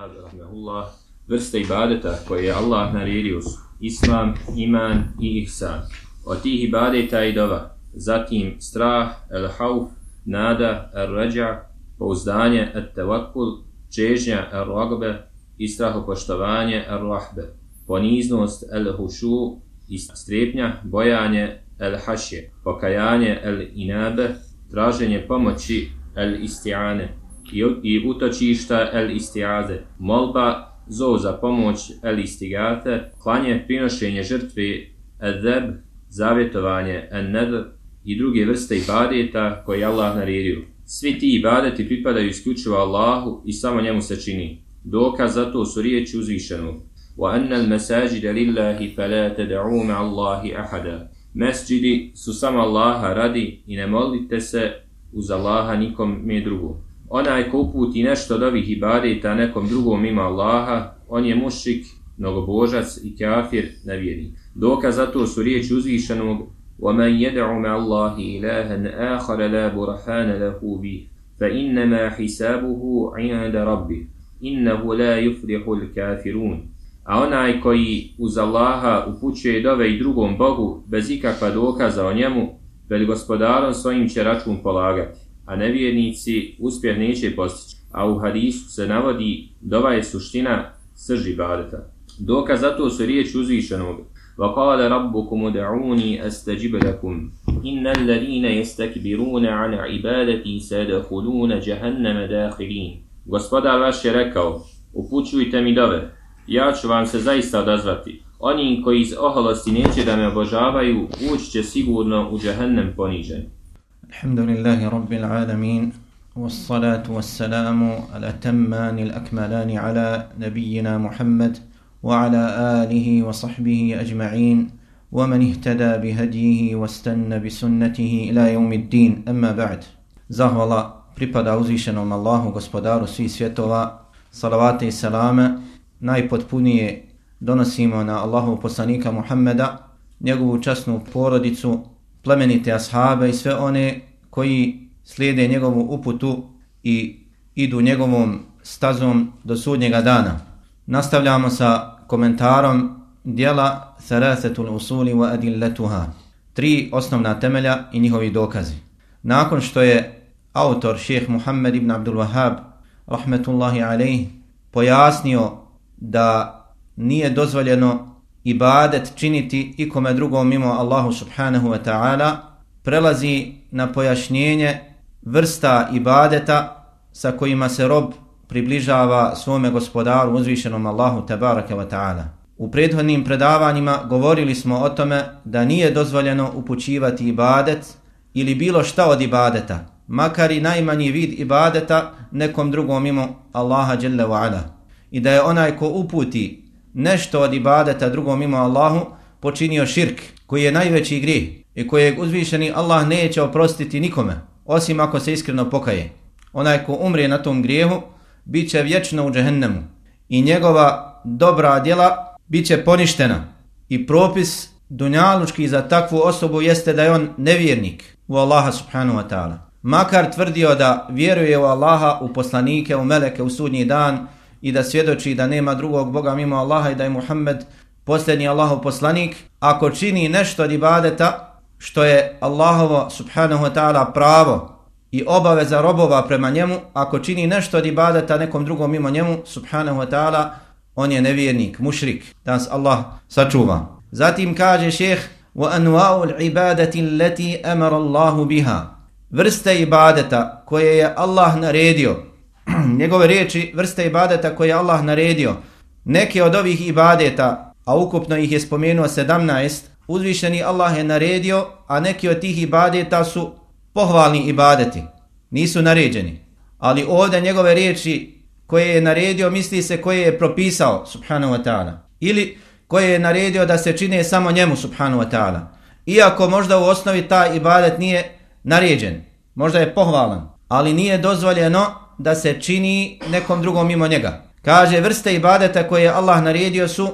Rahmehullah, vrste ibadeta koje je Allah naredio su Islam, iman i ihsan. Od tih ibadeta i dova, zatim strah, el hauf, nada, el rađa, pouzdanje, el tevakul, čežnja, el rogbe, i strahopoštovanje, el rahbe, poniznost, el hušu, i strepnja, bojanje, el hašje, pokajanje, el inabe, traženje pomoći, el istiane, i utočišta, el istiaze, molba, zov za pomoć, el istigate, klanje, prinošenje žrtve, el deb, zavjetovanje, el nedr, i druge vrste ibadeta koje Allah naredio. Svi ti ibadeti pripadaju isključivo Allahu i samo njemu se čini. Dokaz za to su riječi uzvišenog. وَأَنَّ الْمَسَاجِدَ لِلَّهِ فَلَا تَدَعُوا مَعَ اللَّهِ أَحَدًا Mesđidi su samo Allaha radi i ne molite se uz Allaha nikom mi drugom. Onaj ko uputi nešto od ovih ibadeta nekom drugom ima Allaha, on je mušik, mnogobožac i kafir nevjernik. Dokaz za to su riječi uzvišenog وَمَنْ يَدْعُ مَعَ اللَّهِ إِلَهًا آخَرَ لَا بُرْحَانَ لَهُ بِهِ فَإِنَّمَا حِسَابُهُ عِنْدَ رَبِّهِ إِنَّهُ لَا يُفْلِحُ الْكَافِرُونَ A onaj koji uz Allaha upućuje dove i drugom Bogu bez ikakva dokaza o njemu, pred gospodarom svojim će račun polagati, a nevjernici uspjeh neće postići. A u hadisu se navodi dova je suština srži badeta. Dokaz za to su riječi uzvišenog. وقال ربكم ادعوني استجب لكم ان الذين يستكبرون عن عبادتي سيدخلون جهنم داخلين Gospodar vaš je rekao, upućujte mi dove, ja ću vam se zaista odazvati. Oni koji iz oholosti neće da me obožavaju, ući će sigurno u džahennem ponižen. Alhamdulillahi Rabbil Alamin, wassalatu wassalamu ala tammani l'akmalani ala nabijina Muhammad, وعلى آله وصحبه أجمعين ومن اهتدى بهديه واستنى بسنته إلى يوم الدين أما بعد زهولا pripada uzvišenom Allahu, gospodaru svih svjetova, salavate i salame, najpotpunije donosimo na Allahu poslanika Muhammeda, njegovu časnu porodicu, plemenite ashabe i sve one koji slijede njegovu uputu i idu njegovom stazom do sudnjega dana. Nastavljamo sa komentarom dijela Tharathetul Usuli wa Adilletuha. Tri osnovna temelja i njihovi dokazi. Nakon što je autor šeheh Muhammed ibn Abdul Wahab rahmetullahi alaih pojasnio da nije dozvoljeno ibadet činiti ikome drugom mimo Allahu subhanahu wa ta'ala prelazi na pojašnjenje vrsta ibadeta sa kojima se rob približava svome gospodaru uzvišenom Allahu tabaraka wa ta'ala. U prethodnim predavanjima govorili smo o tome da nije dozvoljeno upućivati ibadet ili bilo šta od ibadeta, makar i najmanji vid ibadeta nekom drugom mimo Allaha jalla wa ala. I da je onaj ko uputi nešto od ibadeta drugom mimo Allahu počinio širk koji je najveći grih i kojeg uzvišeni Allah neće oprostiti nikome osim ako se iskreno pokaje. Onaj ko umrije na tom grijehu bit će vječno u džehennemu i njegova dobra djela bit će poništena i propis dunjalučki za takvu osobu jeste da je on nevjernik u Allaha subhanahu wa ta'ala. Makar tvrdio da vjeruje u Allaha, u poslanike, u meleke, u sudnji dan i da svjedoči da nema drugog Boga mimo Allaha i da je Muhammed posljednji Allahov poslanik, ako čini nešto od ibadeta što je Allahovo subhanahu wa ta'ala pravo i obaveza robova prema njemu, ako čini nešto od ibadeta nekom drugom mimo njemu, subhanahu wa ta'ala, on je nevjernik, mušrik, da nas Allah sačuva. Zatim kaže šeheh, وَأَنْوَاءُ الْعِبَادَةِ الَّتِي أَمَرَ اللَّهُ بِهَا Vrste ibadeta koje je Allah naredio, njegove riječi, vrste ibadeta koje je Allah naredio, neke od ovih ibadeta, a ukupno ih je spomenuo 17, uzvišeni Allah je naredio, a neki od tih ibadeta su pohvalni ibadeti, nisu naređeni. Ali ovdje njegove riječi koje je naredio, misli se koje je propisao, subhanahu wa ta'ala. Ili koje je naredio da se čine samo njemu, subhanahu wa ta'ala. Iako možda u osnovi ta ibadet nije naređen, možda je pohvalan, ali nije dozvoljeno da se čini nekom drugom mimo njega. Kaže, vrste ibadeta koje je Allah naredio su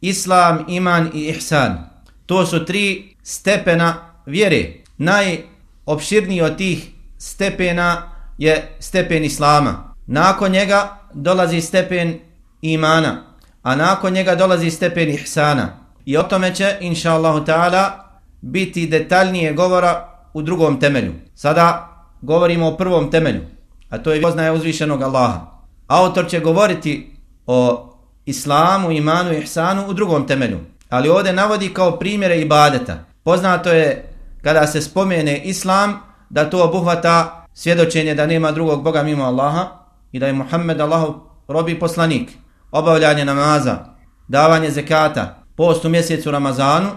Islam, Iman i Ihsan. To su tri stepena vjere. Najopširniji od tih stepena je stepen Islama. Nakon njega dolazi stepen imana, a nakon njega dolazi stepen ihsana. I o tome će, inša Allahu ta'ala, biti detaljnije govora u drugom temelju. Sada govorimo o prvom temelju, a to je poznaje uzvišenog Allaha. Autor će govoriti o islamu, imanu i ihsanu u drugom temelju. Ali ovdje navodi kao primjere ibadeta. Poznato je kada se spomene islam da to obuhvata svjedočenje da nema drugog Boga mimo Allaha i da je Muhammed Allahov robi poslanik. Obavljanje namaza, davanje zekata, post u mjesecu Ramazanu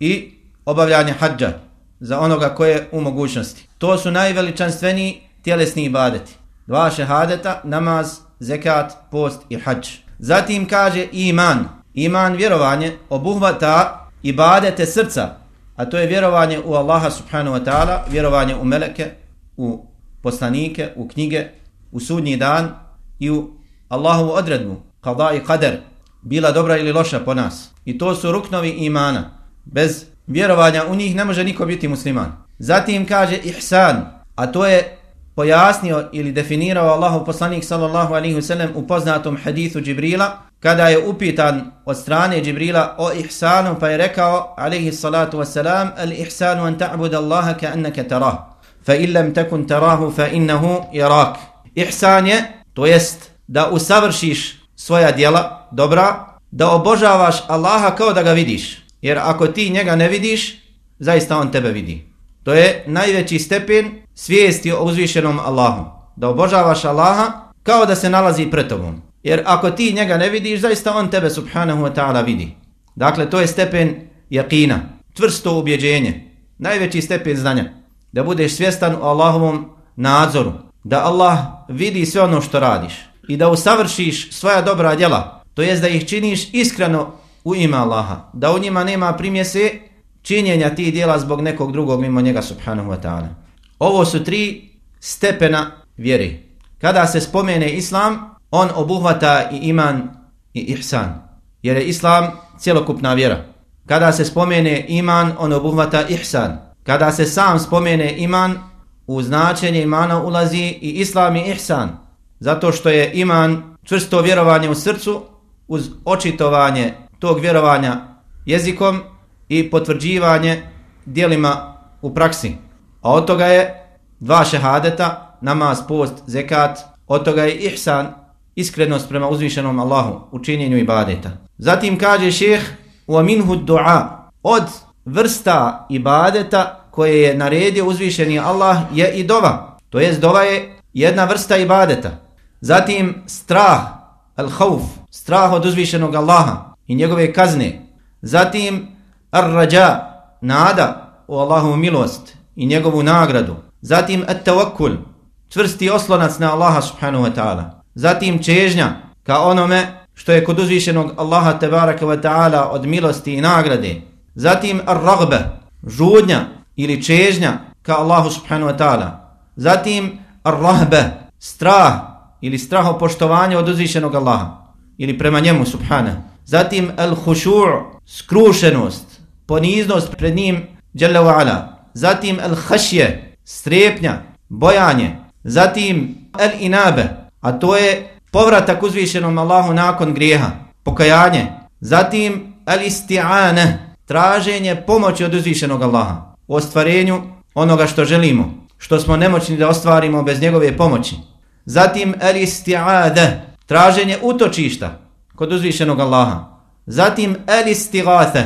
i obavljanje hađa za onoga koje u mogućnosti. To su najveličanstveniji tjelesni ibadeti. Dva šehadeta, namaz, zekat, post i hađ. Zatim kaže iman. Iman vjerovanje obuhvata ibadete srca, a to je vjerovanje u Allaha subhanahu wa ta'ala, vjerovanje u meleke, u poslanike, u knjige, u sudnji dan i u Allahovu odredbu, kada i kader, bila dobra ili loša po nas. I to su ruknovi imana. Bez vjerovanja u njih ne može niko biti musliman. Zatim kaže ihsan, a to je pojasnio ili definirao Allahov poslanik sallallahu alaihi wasallam u poznatom hadithu Džibrila, kada je upitan od strane Džibrila o ihsanu, pa je rekao alaihi salatu wasalam, al ihsanu an ta'bud Allaha ka annaka tarah, fa illam takun tarahu fa innahu yarak. Ihsan je, to jest da usavršiš svoja djela dobra, da obožavaš Allaha kao da ga vidiš. Jer ako ti njega ne vidiš, zaista on tebe vidi. To je najveći stepen svijesti o uzvišenom Allahu. Da obožavaš Allaha kao da se nalazi pred tobom. Jer ako ti njega ne vidiš, zaista on tebe subhanahu wa ta'ala vidi. Dakle, to je stepen jakina, tvrsto ubjeđenje, najveći stepen znanja. Da budeš svjestan o Allahovom nadzoru, da Allah vidi sve ono što radiš i da usavršiš svoja dobra djela, to jest da ih činiš iskreno u ime Allaha, da u njima nema primjese činjenja tih djela zbog nekog drugog mimo njega subhanahu wa ta'ala. Ovo su tri stepena vjeri. Kada se spomene islam, on obuhvata i iman i ihsan. Jer je islam cjelokupna vjera. Kada se spomene iman, on obuhvata ihsan. Kada se sam spomene iman, u značenje imana ulazi i islam i ihsan. Zato što je iman čvrsto vjerovanje u srcu uz očitovanje tog vjerovanja jezikom i potvrđivanje dijelima u praksi. A od toga je dva šehadeta, namaz, post, zekat, od toga je ihsan, iskrenost prema uzvišenom Allahu u činjenju ibadeta. Zatim kaže šeh, وَمِنْهُ dua, od vrsta ibadeta koje je naredio uzvišeni Allah je i dova. To jest dova je jedna vrsta ibadeta. Zatim strah, al-hauf, strah od uzvišenog Allaha i njegove kazne. Zatim ar-rađa, nada u Allahovu milost i njegovu nagradu. Zatim at-tawakkul, čvrsti oslonac na Allaha subhanahu wa ta'ala. Zatim čežnja ka onome što je kod uzvišenog Allaha tebaraka wa ta'ala od milosti i nagrade. Zatim ar-ragbe, žudnja ili čežnja ka Allahu subhanahu wa ta'ala. Zatim ar-rahbe, strah ili straho poštovanje od uzvišenog Allaha ili prema njemu subhanahu. Zatim al-khushu' skrušenost, poniznost pred njim Jalla wa ala. Zatim el hašje, strepnja, bojanje. Zatim el inabe, a to je povratak uzvišenom Allahu nakon grijeha, pokajanje. Zatim el isti'ane, traženje pomoći od uzvišenog Allaha u ostvarenju onoga što želimo, što smo nemoćni da ostvarimo bez njegove pomoći. Zatim el isti'ade, traženje utočišta kod uzvišenog Allaha. Zatim el isti'ate,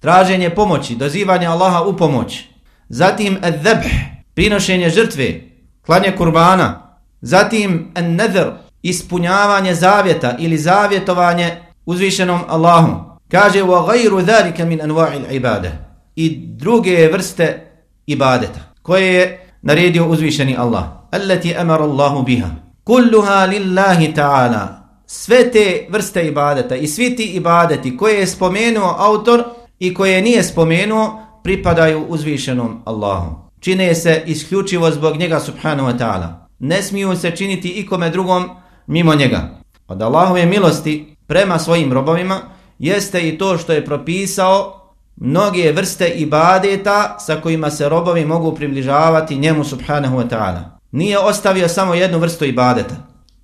traženje pomoći, dozivanje Allaha u pomoć. Zatim al-dhabh, prinošenje žrtve, klanje kurbana. Zatim an-nadhr, ispunjavanje zavjeta ili zavjetovanje uzvišenom Allahu. Kaže wa ghayru zalika min anwa'il ibadah. I druge vrste ibadeta koje je naredio uzvišeni Allah. Allati amara Allahu biha. Kulluha lillahi ta'ala. Sve te vrste ibadeta i svi ti ibadeti koje je spomenuo autor i koje nije spomenuo pripadaju uzvišenom Allahu. Čine se isključivo zbog njega subhanahu wa ta'ala. Ne smiju se činiti ikome drugom mimo njega. Od Allahove milosti prema svojim robovima jeste i to što je propisao mnoge vrste ibadeta sa kojima se robovi mogu približavati njemu subhanahu wa ta'ala. Nije ostavio samo jednu vrstu ibadeta,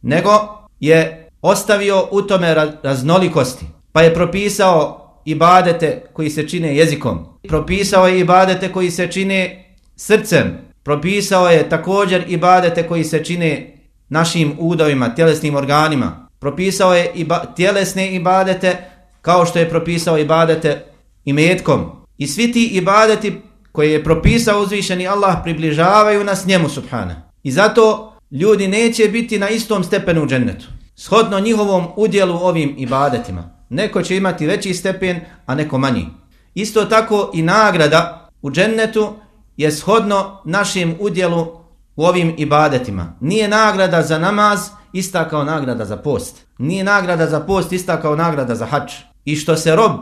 nego je ostavio u tome raznolikosti, pa je propisao ibadete koji se čine jezikom, propisao je ibadete koji se čine srcem, propisao je također ibadete koji se čine našim udovima, tjelesnim organima, propisao je iba, tjelesne ibadete kao što je propisao ibadete i metkom. I svi ti ibadeti koje je propisao uzvišeni Allah približavaju nas njemu subhana. I zato ljudi neće biti na istom stepenu u džennetu. Shodno njihovom udjelu ovim ibadetima. Neko će imati veći stepen, a neko manji. Isto tako i nagrada u džennetu je shodno našem udjelu u ovim ibadetima. Nije nagrada za namaz ista kao nagrada za post. Nije nagrada za post ista kao nagrada za hač. I što se rob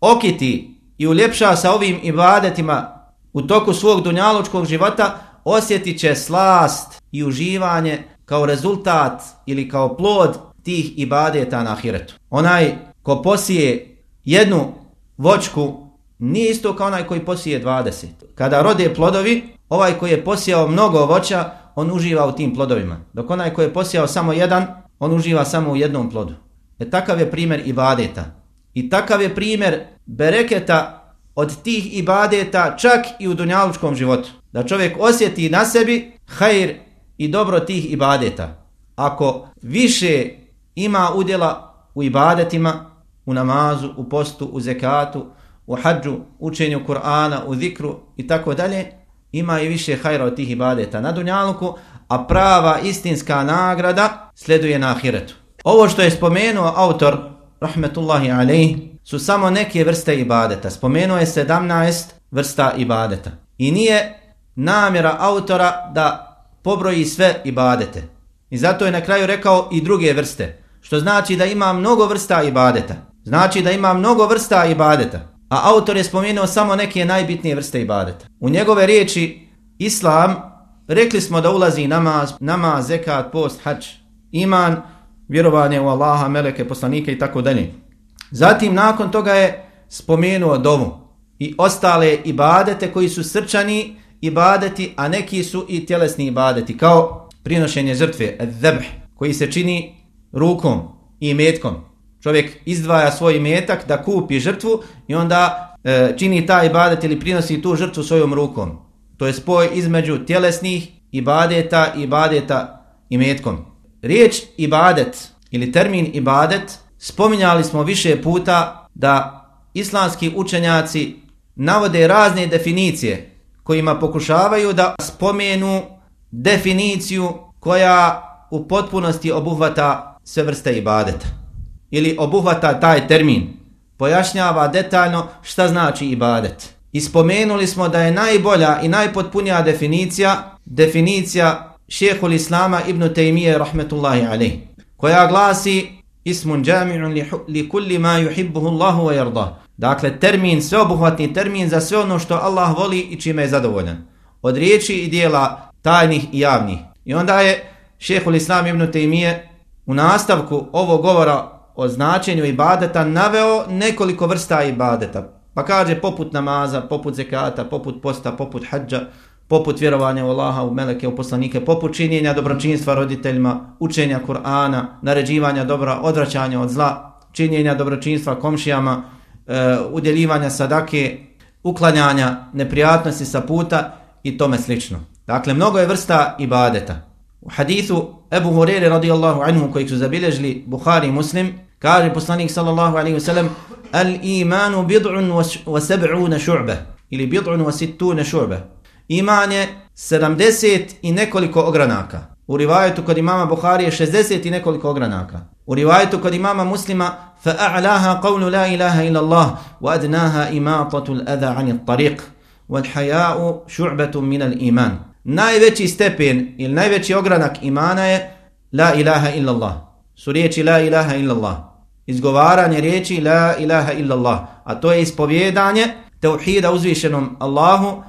okiti i uljepša sa ovim ibadetima u toku svog dunjaločkog života, osjetit će slast i uživanje kao rezultat ili kao plod tih ibadeta na ahiretu. Onaj ko posije jednu vočku nije isto kao onaj koji posije 20. Kada rode plodovi, ovaj koji je posijao mnogo voća, on uživa u tim plodovima. Dok onaj koji je posijao samo jedan, on uživa samo u jednom plodu. E takav je primjer ibadeta. I takav je primjer bereketa od tih ibadeta čak i u dunjalučkom životu. Da čovjek osjeti na sebi hajr i dobro tih ibadeta. Ako više ima udjela u ibadetima, u namazu, u postu, u zekatu, u hađu, učenju Kur'ana, u zikru i tako dalje, ima i više hajra od tih ibadeta na dunjaluku, a prava istinska nagrada sleduje na ahiretu. Ovo što je spomenuo autor, rahmetullahi alaih, su samo neke vrste ibadeta. Spomenuo je 17 vrsta ibadeta. I nije namjera autora da pobroji sve ibadete. I zato je na kraju rekao i druge vrste. Što znači da ima mnogo vrsta ibadeta. Znači da ima mnogo vrsta ibadeta. A autor je spomenuo samo neke najbitnije vrste ibadeta. U njegove riječi Islam rekli smo da ulazi namaz, namaz, zekat, post, hač, iman, vjerovanje u Allaha, meleke, poslanike i tako dalje. Zatim nakon toga je spomenuo dovu i ostale ibadete koji su srčani ibadeti, a neki su i tjelesni ibadeti, kao prinošenje žrtve, dhebh, koji se čini rukom i metkom. Čovjek izdvaja svoj metak da kupi žrtvu i onda e, čini taj ibadet ili prinosi tu žrtvu svojom rukom. To je spoj između tjelesnih ibadeta i ibadeta i metkom. Riječ ibadet ili termin ibadet spominjali smo više puta da islamski učenjaci navode razne definicije kojima pokušavaju da spomenu definiciju koja u potpunosti obuhvata sve vrste ibadeta. Ili obuhvata taj termin. Pojašnjava detaljno šta znači ibadet. Ispomenuli smo da je najbolja i najpotpunija definicija definicija šehhul Islama ibn Taymiye rahmetullahi alaih koja glasi ismun džami'un li, li kulli ma yuhibbuhu Allahu wa yarda. Dakle, termin, sveobuhvatni termin za sve ono što Allah voli i čime je zadovoljan. Od riječi i dijela tajnih i javnih. I onda je šehhul Islam ibn Taymiye u nastavku ovog govora o značenju ibadeta naveo nekoliko vrsta ibadeta. Pa kaže poput namaza, poput zekata, poput posta, poput hađa, poput vjerovanja u Allaha, u meleke, u poslanike, poput činjenja dobročinstva roditeljima, učenja Kur'ana, naređivanja dobra, odvraćanja od zla, činjenja dobročinstva komšijama, e, udjeljivanja sadake, uklanjanja neprijatnosti sa puta i tome slično. Dakle, mnogo je vrsta ibadeta. U hadithu Ebu Hurere radijallahu anhu kojeg su zabilježili Bukhari i Muslim, kaže poslanik sallallahu alaihi wasallam Al imanu bid'un wa sab'una šu'be ili bid'un wa sittuna šu'be iman je 70 i nekoliko ogranaka. U rivajetu kod imama Buhari je 60 i nekoliko ogranaka. U rivajetu kod imama muslima فَأَعْلَاهَا قَوْلُ لَا إِلَهَ إِلَّا اللَّهِ وَأَدْنَاهَا إِمَاطَةُ الْأَذَى عَنِ الطَّرِيقِ وَالْحَيَاءُ شُعْبَةٌ مِنَ الْإِيمَانِ Najveći stepen ili najveći ogranak imana je La ilaha illallah. Su riječi La ilaha illallah. Izgovaranje riječi La ilaha illallah. A to je ispovjedanje teuhida uzvišenom Allahu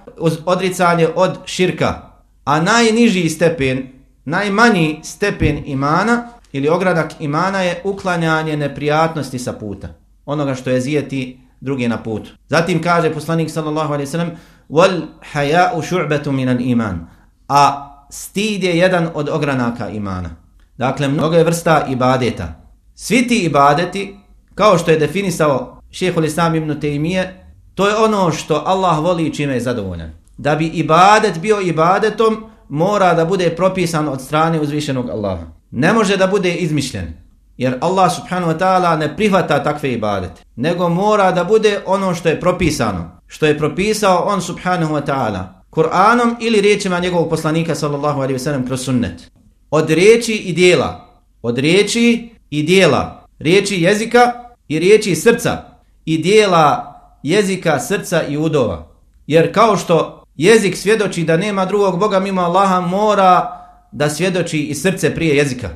odricanje od širka. A najniži stepen, najmanji stepen imana ili ogranak imana je uklanjanje neprijatnosti sa puta. Onoga što je zijeti druge na putu. Zatim kaže poslanik sallallahu alaihi sallam wal haya'u shu'batu min al-iman. A stid je jedan od ogranaka imana. Dakle, mnogo je vrsta ibadeta. Svi ti ibadeti, kao što je definisao šehol Islam ibn Tejmije, to je ono što Allah voli i čime je zadovoljan. Da bi ibadet bio ibadetom, mora da bude propisan od strane uzvišenog Allaha. Ne može da bude izmišljen. Jer Allah subhanahu wa ta'ala ne prihvata takve ibadete. Nego mora da bude ono što je propisano. Što je propisao on subhanahu wa ta'ala. Kur'anom ili riječima njegovog poslanika sallallahu alaihi wa sallam kroz sunnet. Od riječi i dijela. Od riječi i dijela. Riječi jezika i riječi srca. I dijela jezika, srca i udova. Jer kao što jezik svjedoči da nema drugog Boga mimo Allaha, mora da svjedoči i srce prije jezika.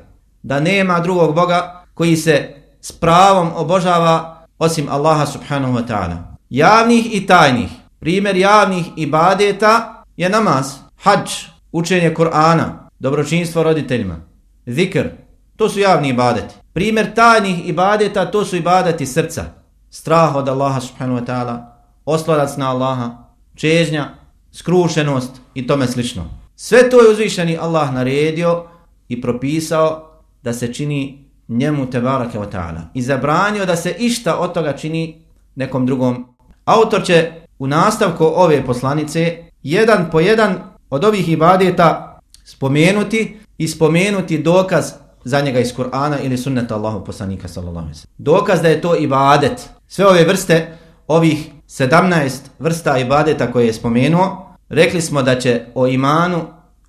Da nema drugog Boga koji se s pravom obožava osim Allaha subhanahu wa ta'ala. Javnih i tajnih. Primjer javnih ibadeta je namaz, hađ, učenje Kur'ana, dobročinstvo roditeljima, zikr. To su javni ibadeti. Primjer tajnih ibadeta to su ibadeti srca. Strah od Allaha subhanahu wa ta'ala, osladac na Allaha, čežnja, skrušenost i tome slično. Sve to je uzvišeni Allah naredio i propisao da se čini njemu tebarake wa ta'ala. I zabranio da se išta od toga čini nekom drugom. Autor će u nastavku ove poslanice jedan po jedan od ovih ibadeta spomenuti i spomenuti dokaz za njega iz Kur'ana ili sunneta Allahu poslanika sallallahu alaihi Dokaz da je to ibadet. Sve ove vrste, ovih 17 vrsta ibadeta koje je spomenuo, rekli smo da će o imanu,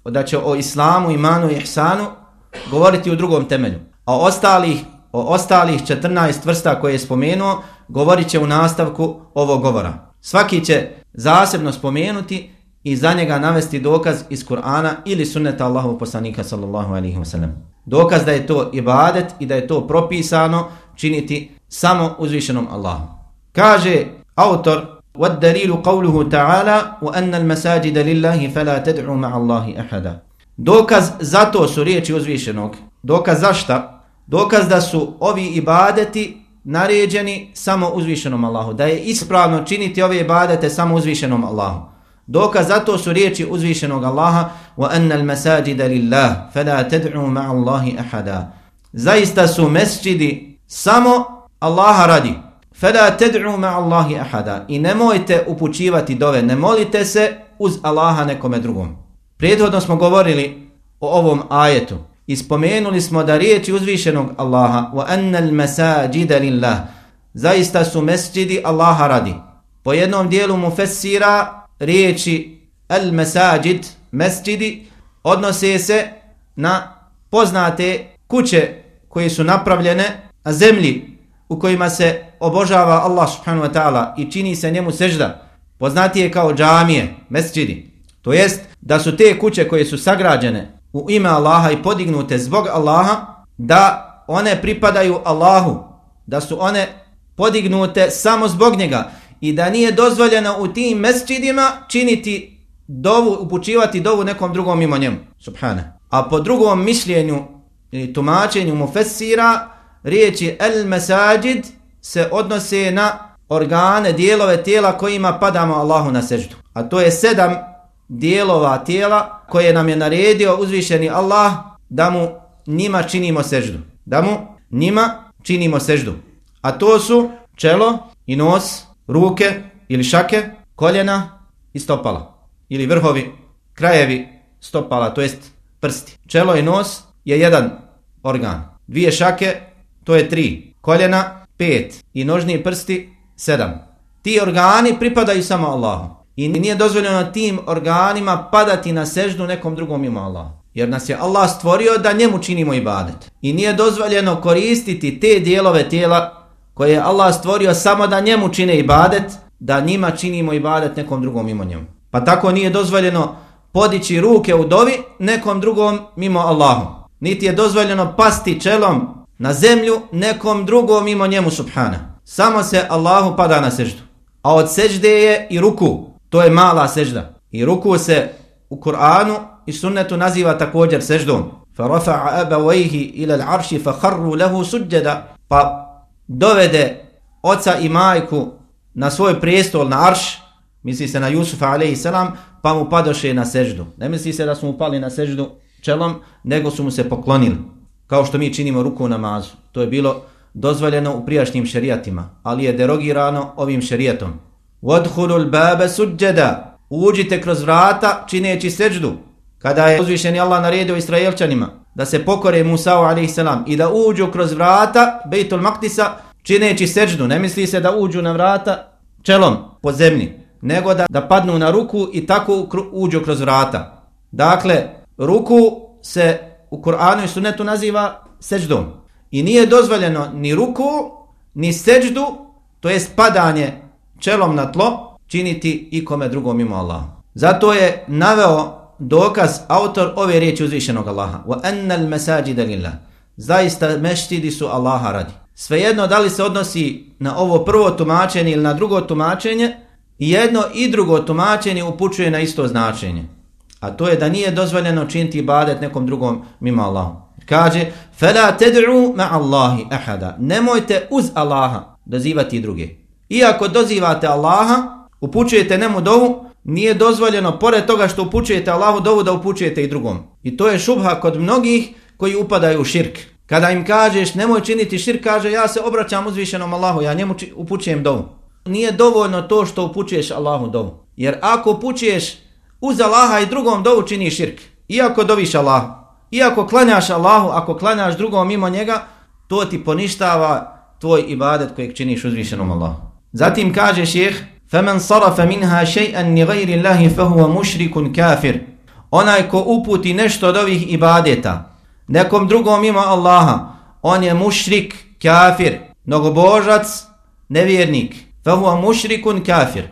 da će o islamu, imanu i ihsanu govoriti u drugom temelju. A ostalih, o ostalih 14 vrsta koje je spomenuo, govorit će u nastavku ovog govora. Svaki će zasebno spomenuti i za njega navesti dokaz iz Kur'ana ili sunneta Allahu poslanika sallallahu alaihi wa sallam. Dokaz da je to ibadet i da je to propisano činiti samo uzvišenom Allahu. Kaže autor والدليل قوله تعالى وأن المساجد لله فلا تدعوا مع الله أحدا Dokaz za to su riječi uzvišenog. Dokaz zašta? Dokaz da su ovi ibadeti naređeni samo uzvišenom Allahu. Da je ispravno činiti ove ibadete samo uzvišenom Allahu. Dokaz za to su riječi uzvišenog Allaha وَأَنَّ الْمَسَاجِدَ لِلَّهِ فَلَا تَدْعُوا مَعَ اللَّهِ أَحَدًا Zaista su mesčidi samo Allaha radi. Fela ted'u ma Allahi ahada. I nemojte upućivati dove, ne molite se uz Allaha nekome drugom. Prijethodno smo govorili o ovom ajetu. I spomenuli smo da riječi uzvišenog Allaha wa annal masajida lillah. Zaista su mesđidi Allaha radi. Po jednom dijelu mu fesira riječi al masajid, mesđidi, odnose se na poznate kuće koje su napravljene na zemlji u kojima se obožava Allah subhanahu wa ta'ala i čini se njemu sežda, poznati je kao džamije, mesđidi. To jest da su te kuće koje su sagrađene u ime Allaha i podignute zbog Allaha, da one pripadaju Allahu, da su one podignute samo zbog njega i da nije dozvoljeno u tim mesčidima činiti dovu, upućivati dovu nekom drugom mimo njemu, subhane. A po drugom mišljenju i tumačenju mu fesira, riječi el mesajid se odnose na organe, dijelove tijela kojima padamo Allahu na seždu. A to je sedam dijelova tijela koje nam je naredio uzvišeni Allah da mu njima činimo seždu. Da mu njima činimo seždu. A to su čelo i nos, ruke ili šake, koljena i stopala. Ili vrhovi, krajevi stopala, to jest prsti. Čelo i nos je jedan organ. Dvije šake, to je tri. Koljena, pet. I nožni prsti, sedam. Ti organi pripadaju samo Allahu. I nije dozvoljeno tim organima padati na seždu nekom drugom ima Allah. Jer nas je Allah stvorio da njemu činimo ibadet. I nije dozvoljeno koristiti te dijelove tijela koje je Allah stvorio samo da njemu čine ibadet, da njima činimo ibadet nekom drugom mimo njemu. Pa tako nije dozvoljeno podići ruke u dovi nekom drugom mimo Allahu. Niti je dozvoljeno pasti čelom na zemlju nekom drugom mimo njemu subhana. Samo se Allahu pada na seždu. A od sežde je i ruku. To je mala sežda. I ruku se u Kur'anu i sunnetu naziva također seždom. فَرَفَعَ أَبَوَيْهِ إِلَى الْعَرْشِ فَخَرُّ لَهُ سُجَّدَ Pa dovede oca i majku na svoj prijestol na arš, misli se na Jusufa a.s. pa mu padoše na seždu. Ne misli se da su mu pali na seždu čelom, nego su mu se poklonili kao što mi činimo ruku u namazu. To je bilo dozvoljeno u prijašnjim šerijatima, ali je derogirano ovim šerijatom. Wadhulul baba sujjada. Uđite kroz vrata čineći seđdu. Kada je uzvišeni Allah naredio Israelčanima da se pokore Musa'u a.s. i da uđu kroz vrata Bejtul Maktisa čineći seđdu. Ne misli se da uđu na vrata čelom po zemlji, nego da, da padnu na ruku i tako uđu kroz vrata. Dakle, ruku se u Kur'anu i Sunnetu naziva seđdom. I nije dozvoljeno ni ruku, ni seđdu, to je spadanje čelom na tlo, činiti ikome drugom mimo Allaha. Zato je naveo dokaz autor ove riječi uzvišenog Allaha. Wa anna al-masajida lillah. Zaista meštidi su Allaha radi. Svejedno da li se odnosi na ovo prvo tumačenje ili na drugo tumačenje, jedno i drugo tumačenje upućuje na isto značenje. A to je da nije dozvoljeno činiti ibadet nekom drugom mimo Allaha. Kaže, فَلَا تَدْعُوا مَعَ اللَّهِ أَحَدًا Nemojte uz Allaha dozivati druge. Iako dozivate Allaha, upućujete nemu dovu, nije dozvoljeno, pored toga što upućujete Allahu dovu, da upućujete i drugom. I to je šubha kod mnogih koji upadaju u širk. Kada im kažeš nemoj činiti širk, kaže ja se obraćam uzvišenom Allahu, ja njemu upućujem dovu. Nije dovoljno to što upućuješ Allahu dovu. Jer ako upućuješ uz Allaha i drugom dovu čini širk. Iako doviš Allahu. Iako klanjaš Allahu, ako klanjaš drugom mimo njega, to ti poništava tvoj ibadet kojeg činiš uzvišenom Allahu. Zatim kaže šeheh, فَمَنْ صَرَفَ مِنْهَا شَيْئًا لِغَيْرِ اللَّهِ فَهُوَ مُشْرِكٌ كَافِرٌ Onaj ko uputi nešto od ovih ibadeta, nekom drugom ima Allaha, on je mušrik, kafir, mnogobožac, nevjernik. فَهُوَ مُشْرِكٌ كَافِرٌ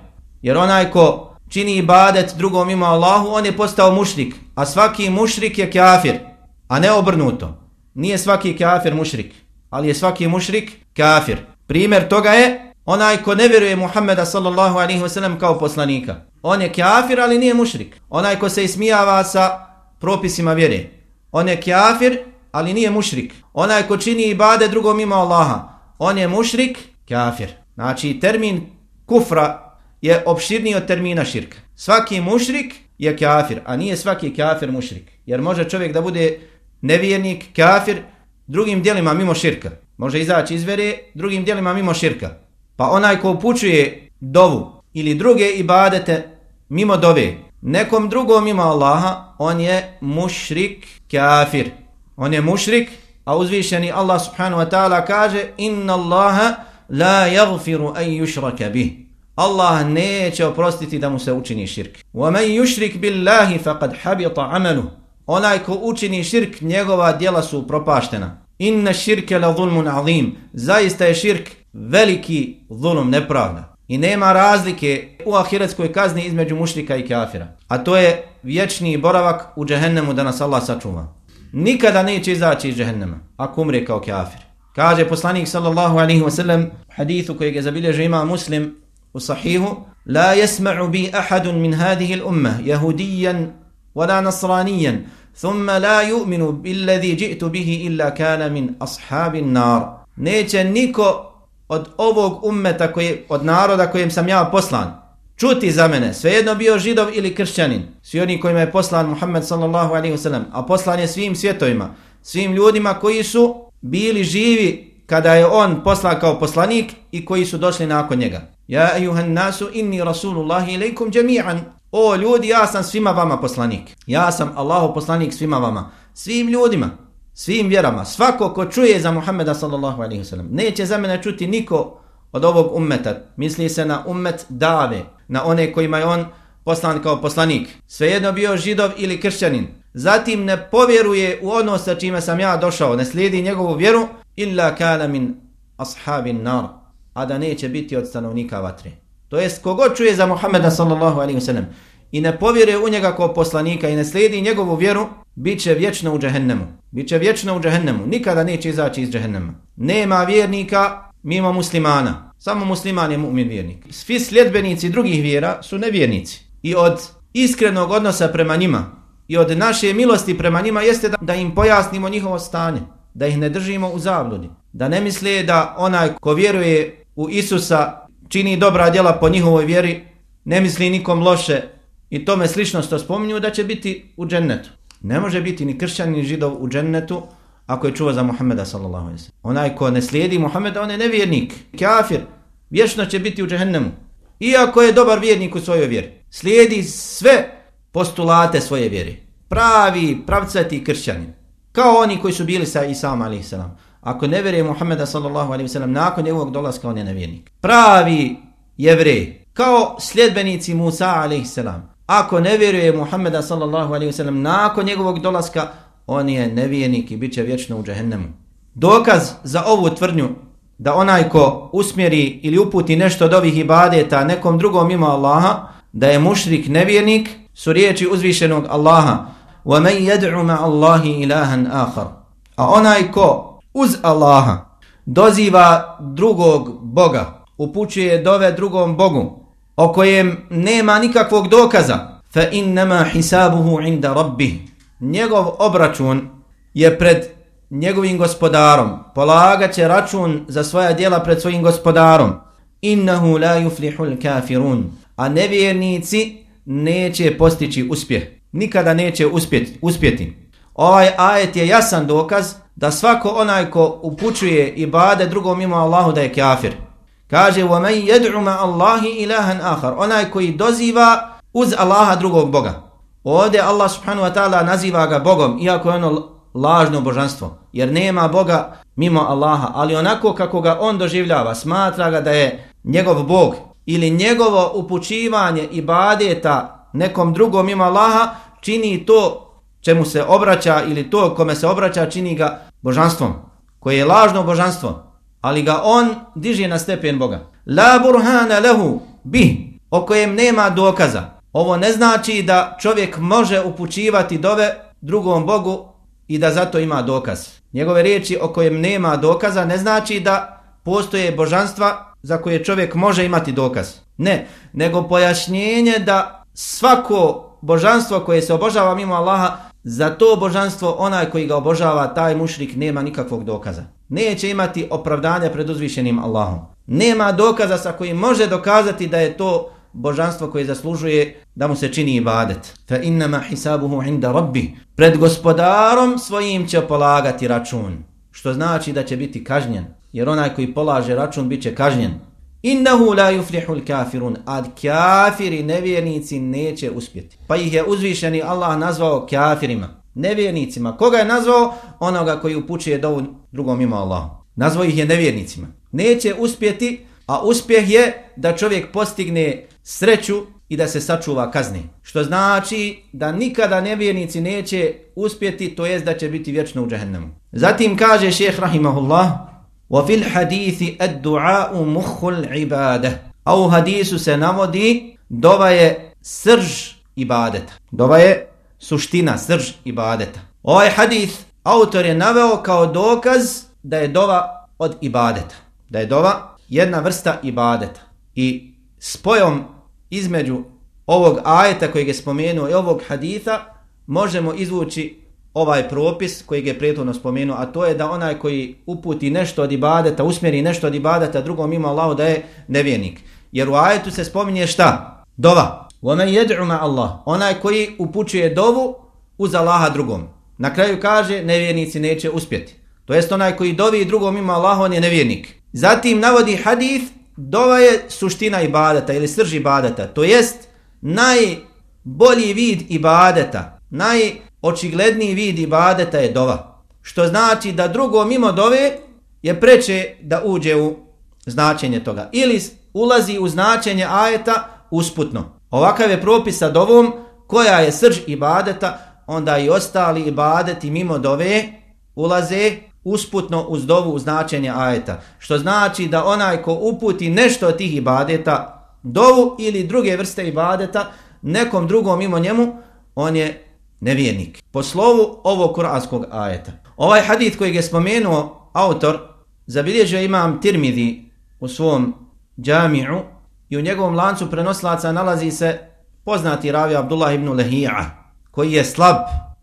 Jer onaj ko čini ibadet drugom ima Allahu, on je postao mušrik, a svaki mušrik je kafir, a ne obrnuto. Nije svaki kafir mušrik, ali je svaki mušrik kafir. Primjer toga je onaj ko ne vjeruje Muhammeda sallallahu alaihi wasallam kao poslanika. On je kafir, ali nije mušrik. Onaj ko se ismijava sa propisima vjere. On je kafir, ali nije mušrik. Onaj ko čini ibade drugom mimo Allaha. On je mušrik, kafir. Znači, termin kufra je opširniji od termina širka. Svaki mušrik je kafir, a nije svaki kafir mušrik. Jer može čovjek da bude nevjernik, kafir, drugim dijelima mimo širka. Može izaći iz vere, drugim dijelima mimo širka. Pa onaj ko upućuje dovu ili druge ibadete mimo dove, nekom drugom mimo Allaha, on je mušrik kafir. On je mušrik, a uzvišeni Allah subhanahu wa ta'ala kaže Inna Allaha la yaghfiru an yushraka bih. Allah neće oprostiti da mu se učini širk. Wa man yushrik billahi faqad habita amalu. Onaj ko učini širk, njegova djela su propaštena. Inna širke la zulmun azim. Zaista je širk veliki zulum nepravda. I nema razlike u ahiretskoj kazni između mušrika i kafira. A to je vječni boravak u džehennemu da nas Allah sačuva. Nikada neće izaći iz džehennema ako umre kao kafir. Kaže poslanik sallallahu alaihi wa sallam hadithu kojeg je zabilježio ima muslim u sahihu La yasma'u bi ahadun min hadihi l'umma jahudijan wala nasranijan thumma la yu'minu billadhi ji'tu bihi illa kana min ashabin nar. Neće niko od ovog ummeta koji, od naroda kojem sam ja poslan čuti za mene, svejedno bio židov ili kršćanin, svi oni kojima je poslan Muhammed sallallahu alaihi wasallam, a poslan je svim svjetovima, svim ljudima koji su bili živi kada je on poslan kao poslanik i koji su došli nakon njega. Ja ejuhan nasu inni rasulullahi ilaikum džemi'an. O ljudi, ja sam svima vama poslanik. Ja sam Allahu poslanik svima vama. Svim ljudima svim vjerama, svako ko čuje za Muhammeda sallallahu alaihi wasallam, neće za mene čuti niko od ovog ummeta, misli se na ummet dave, na one kojima je on poslan kao poslanik, svejedno bio židov ili kršćanin, zatim ne povjeruje u ono sa čime sam ja došao, ne slijedi njegovu vjeru, illa kana min ashabin nar, a da neće biti od stanovnika vatre. To jest, kogo čuje za Muhammeda sallallahu alaihi wasallam i ne povjeruje u njega kao poslanika i ne slijedi njegovu vjeru, bit će vječno u džehennemu. Biće vječno u džehennemu. Nikada neće izaći iz džehennema. Nema vjernika mimo muslimana. Samo musliman je mu'min vjernik. Svi sljedbenici drugih vjera su nevjernici. I od iskrenog odnosa prema njima i od naše milosti prema njima jeste da, da im pojasnimo njihovo stanje. Da ih ne držimo u zabludi. Da ne misle da onaj ko vjeruje u Isusa čini dobra djela po njihovoj vjeri, ne misli nikom loše i tome slično što spominju da će biti u džennetu. Ne može biti ni kršćan ni židov u džennetu ako je čuo za Muhammeda sallallahu alaihi sallam. Onaj ko ne slijedi Muhammeda, on je nevjernik, kafir, vječno će biti u džehennemu. Iako je dobar vjernik u svojoj vjeri. Slijedi sve postulate svoje vjere. Pravi, pravcati kršćanin. Kao oni koji su bili sa Isama alaihi sallam. Ako ne vjeruje Muhammeda sallallahu alaihi sallam, nakon njegovog dolaska on je nevjernik. Pravi jevrej, kao sljedbenici Musa alaihi sallam. Ako ne vjeruje Muhammeda sallallahu alaihi sallam, nakon njegovog dolaska, on je nevjernik i bit će vječno u džahennemu. Dokaz za ovu tvrdnju da onaj ko usmjeri ili uputi nešto od ovih ibadeta nekom drugom ima Allaha, da je mušrik nevjernik, su riječi uzvišenog Allaha. وَمَنْ يَدْعُ مَا اللَّهِ إِلَهًا آخَرُ A onaj ko uz Allaha doziva drugog Boga, upućuje dove drugom Bogu, o kojem nema nikakvog dokaza. Fa innama hisabuhu inda rabbih. Njegov obračun je pred njegovim gospodarom. Polagaće račun za svoja djela pred svojim gospodarom. Innahu la yuflihul kafirun. A nevjernici neće postići uspjeh. Nikada neće uspjeti uspjeti. Ovaj ajet je jasan dokaz da svako onaj ko upućuje i bade drugom mimo Allahu da je kafir. Kaže, وَمَنْ يَدْعُ Allahi ilahan ahar. Onaj koji doziva uz Allaha drugog Boga. Ovdje Allah subhanahu wa ta'ala naziva ga Bogom, iako je ono lažno božanstvo. Jer nema Boga mimo Allaha, ali onako kako ga on doživljava, smatra ga da je njegov Bog ili njegovo upućivanje i badeta nekom drugom mimo Allaha, čini to čemu se obraća ili to kome se obraća, čini ga božanstvom, koje je lažno božanstvo, ali ga on diže na stepen Boga. La burhana lehu bih, o kojem nema dokaza. Ovo ne znači da čovjek može upućivati dove drugom Bogu i da zato ima dokaz. Njegove riječi o kojem nema dokaza ne znači da postoje božanstva za koje čovjek može imati dokaz. Ne, nego pojašnjenje da svako božanstvo koje se obožava mimo Allaha, za to božanstvo onaj koji ga obožava, taj mušrik nema nikakvog dokaza. Neće imati opravdanja pred uzvišenim Allahom. Nema dokaza sa kojim može dokazati da je to božanstvo koje zaslužuje da mu se čini ibadet. Fa innama hisabuhu inda rabbi. Pred gospodarom svojim će polagati račun. Što znači da će biti kažnjen. Jer onaj koji polaže račun bit će kažnjen. Innahu la yuflihu kafirun. Ad kafiri nevjernici neće uspjeti. Pa ih je uzvišeni Allah nazvao kafirima. Nevjernicima. Koga je nazvao? Onoga koji upućuje do drugom ima Allah. Nazvao ih je nevjernicima. Neće uspjeti, a uspjeh je da čovjek postigne sreću i da se sačuva kazni. Što znači da nikada nevjernici neće uspjeti, to jest da će biti vječno u džehennemu. Zatim kaže šeheh rahimahullah, وَفِي الْحَدِيثِ الدُّعَاءُ مُخُّ الْعِبَادَةِ A u hadisu se navodi, dova je srž ibadeta. Dova je suština, srž ibadeta. Ovaj hadis autor je naveo kao dokaz da je dova od ibadeta. Da je dova jedna vrsta ibadeta. I spojom između ovog ajeta kojeg je spomenuo i ovog haditha možemo izvući ovaj propis koji je prethodno spomenuo, a to je da onaj koji uputi nešto od ibadeta, usmjeri nešto od ibadeta drugom ima Allah da je nevjernik. Jer u ajetu se spominje šta? Dova. وَمَنْ يَدْعُ Allah. Onaj koji upućuje dovu uz Allaha drugom. Na kraju kaže nevjernici neće uspjeti. To jest onaj koji dovi drugom ima Allah, on je nevjernik. Zatim navodi hadith Dova je suština ibadeta ili srž ibadeta, to jest najbolji vid ibadeta, očigledni vid ibadeta je dova. Što znači da drugo mimo dove je preče da uđe u značenje toga. Ili ulazi u značenje ajeta usputno. Ovakav je propis sa dovom koja je srž ibadeta, onda i ostali ibadeti mimo dove ulaze usputno uz dovu značenje ajeta. Što znači da onaj ko uputi nešto od tih ibadeta, dovu ili druge vrste ibadeta, nekom drugom mimo njemu, on je nevjernik. Po slovu ovog kuranskog ajeta. Ovaj hadith koji je spomenuo autor, zabilježio imam Tirmidhi u svom džami'u i u njegovom lancu prenoslaca nalazi se poznati ravija Abdullah ibn Lehija, koji je slab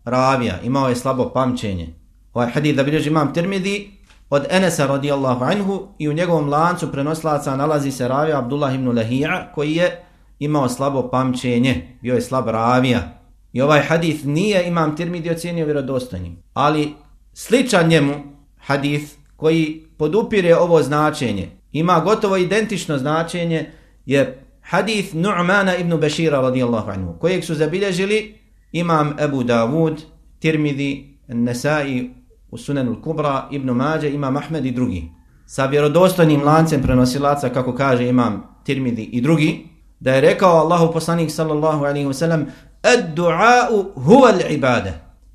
ravija, imao je slabo pamćenje. Ovaj hadith da imam Tirmidhi od Enesa radijallahu anhu i u njegovom lancu prenoslaca nalazi se ravija Abdullah ibn Lahija koji je imao slabo pamćenje, bio je slab ravija. I ovaj hadith nije imam Tirmidi ocjenio vjerodostojnim, ali sličan njemu hadith koji podupire ovo značenje, ima gotovo identično značenje, je hadith Nu'mana ibn Bešira radijallahu anhu, kojeg su zabilježili imam Ebu Davud, Tirmidi, Nesai, Sunanul Kubra, Ibn Mađe, imam Ahmed i drugi. Sa vjerodostojnim lancem prenosilaca, kako kaže imam Tirmidi i drugi, da je rekao Allahu poslanik sallallahu alaihi wasallam Ad-du'a'u huwa al-ibade.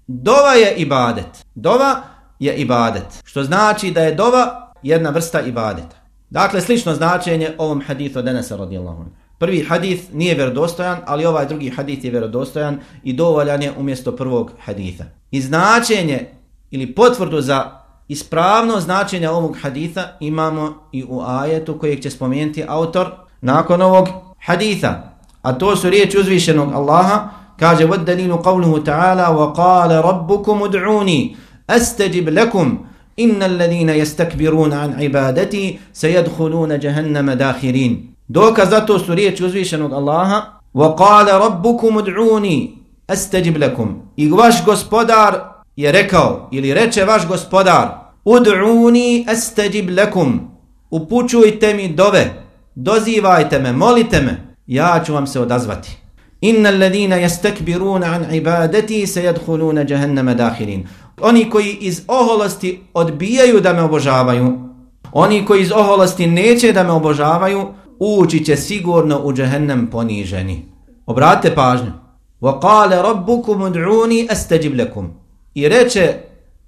Dova je ibadet. Dova je ibadet. Što znači da je dova jedna vrsta ibadeta. Dakle, slično značenje ovom hadithu od Enesa radijallahu anhu. Prvi hadith nije vjerodostojan, ali ovaj drugi hadith je vjerodostojan i dovoljan je umjesto prvog haditha. I značenje ili potvrdu za ispravno značenje ovog haditha imamo i u ajetu kojeg će spomenuti autor nakon ovog haditha A to su riječi uzvišenog Allaha, kaže وَدَّلِينُ قَوْلُهُ تَعَالَى وَقَالَ رَبُّكُمُ دْعُونِي أَسْتَجِبْ لَكُمْ إِنَّ الَّذِينَ يَسْتَكْبِرُونَ عَنْ عِبَادَتِي سَيَدْخُلُونَ جَهَنَّمَ دَاخِرِينَ Dokaz za to su riječi uzvišenog Allaha وَقَالَ رَبُّكُمُ دْعُونِي أَسْتَجِبْ لَكُمْ I vaš gospodar je rekao ili reče vaš gospodar Ud'uni astajib lakum Upućujte mi dove Dozivajte me, molite me ja ću vam se odazvati. Inna alladina yastakbiruna an ibadati sayadkhuluna jahannama dakhirin. Oni koji iz oholosti odbijaju da me obožavaju, oni koji iz oholosti neće da me obožavaju, ući će sigurno u džehennem poniženi. Obratite pažnju. وَقَالَ rabbukum دْعُونِ astajib lakum. I reče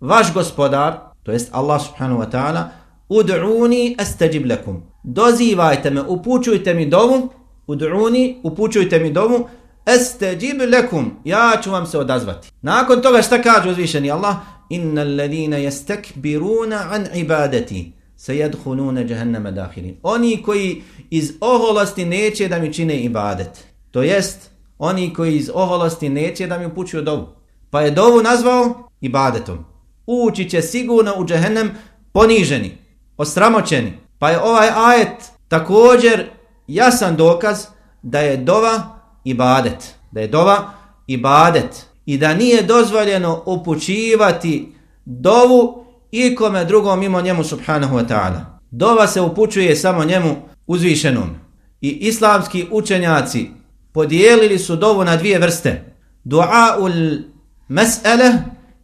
vaš gospodar, to jest Allah subhanahu wa ta'ala, ud'uni astajib lakum. Dozivajte me, upućujte mi dovu, ud'uni, upućujte mi dovu, astajib lakum. Ja ću vam se odazvati. Nakon toga šta kaže uzvišeni Allah? Innal ladina yastakbiruna an ibadati sayadkhuluna jahannama dakhirin. Oni koji iz oholosti neće da mi čine ibadet. To jest, oni koji iz oholosti neće da mi upućuju dovu. Pa je dovu nazvao ibadetom. Ući će sigurno u džehennem poniženi, osramoćeni. Pa je ovaj ajet također jasan dokaz da je dova ibadet. Da je dova ibadet. I da nije dozvoljeno upućivati dovu ikome drugom mimo njemu subhanahu wa ta'ala. Dova se upućuje samo njemu uzvišenom. I islamski učenjaci podijelili su dovu na dvije vrste. Du'a'ul mes'ele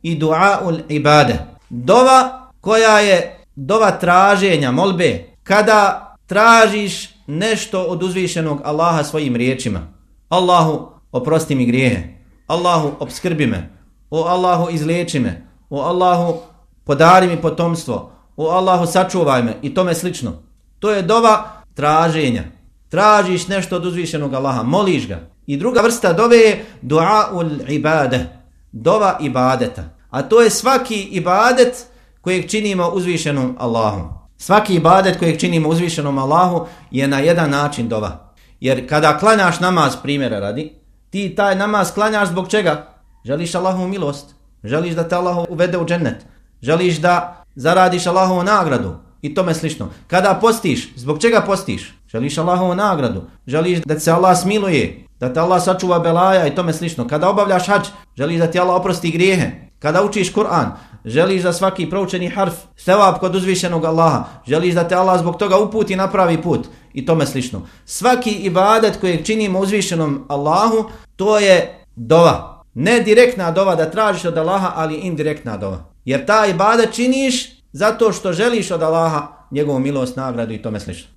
i du'a'ul ibade. Dova koja je dova traženja, molbe, kada tražiš nešto od uzvišenog Allaha svojim riječima. Allahu, oprosti mi grijehe. Allahu, obskrbi me. O Allahu, izliječi me. O Allahu, podari mi potomstvo. O Allahu, sačuvaj me. I tome slično. To je dova traženja. Tražiš nešto od uzvišenog Allaha, moliš ga. I druga vrsta dove je dua ul ibade, dova ibadeta. A to je svaki ibadet kojeg činimo uzvišenom Allahu. Svaki ibadet kojeg činimo uzvišenom Allahu je na jedan način dova. Jer kada klanjaš namaz primjera radi, ti taj namaz klanjaš zbog čega? Želiš Allahovu milost, želiš da te Allah uvede u džennet, želiš da zaradiš Allahovu nagradu, i tome slično. Kada postiš, zbog čega postiš? Želiš Allahovu nagradu, želiš da se Allah smiluje, da te Allah sačuva belaja i tome slično. Kada obavljaš hađ, želiš da ti Allah oprosti grijehe. Kada učiš Kur'an, želiš da svaki proučeni harf sevap kod uzvišenog Allaha, želiš da te Allah zbog toga uputi na pravi put i tome slično. Svaki ibadet kojeg činimo uzvišenom Allahu, to je dova. Ne direktna dova da tražiš od Allaha, ali indirektna dova. Jer ta ibadet činiš zato što želiš od Allaha njegovu milost, nagradu i tome slično.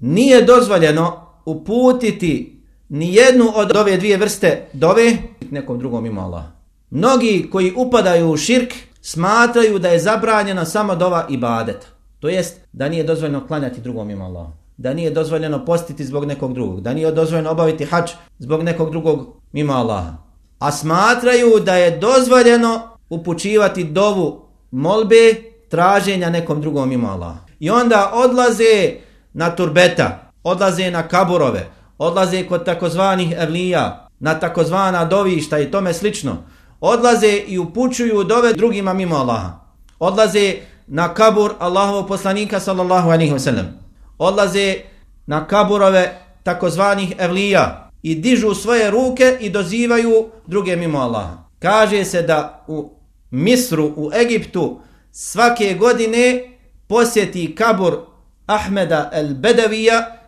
Nije dozvoljeno uputiti ni jednu od ove dvije vrste dove nekom drugom ima Allah. Mnogi koji upadaju u širk smatraju da je zabranjena samo dova ibadeta. To jest da nije dozvoljeno klanjati drugom ima Allah. Da nije dozvoljeno postiti zbog nekog drugog. Da nije dozvoljeno obaviti hač zbog nekog drugog mimo Allaha. A smatraju da je dozvoljeno upućivati dovu molbe traženja nekom drugom mimo Allaha. I onda odlaze na turbeta, odlaze na kaburove, odlaze kod takozvanih erlija, na takozvana dovišta i tome slično. Odlaze i upućuju dove drugima mimo Allaha. Odlaze na kabur Allahovog poslanika sallallahu alaihi wasallam. Odlaze na kaburove takozvanih evlija i dižu svoje ruke i dozivaju druge mimo Allaha. Kaže se da u Misru u Egiptu svake godine posjeti kabur Ahmeda el Bedavija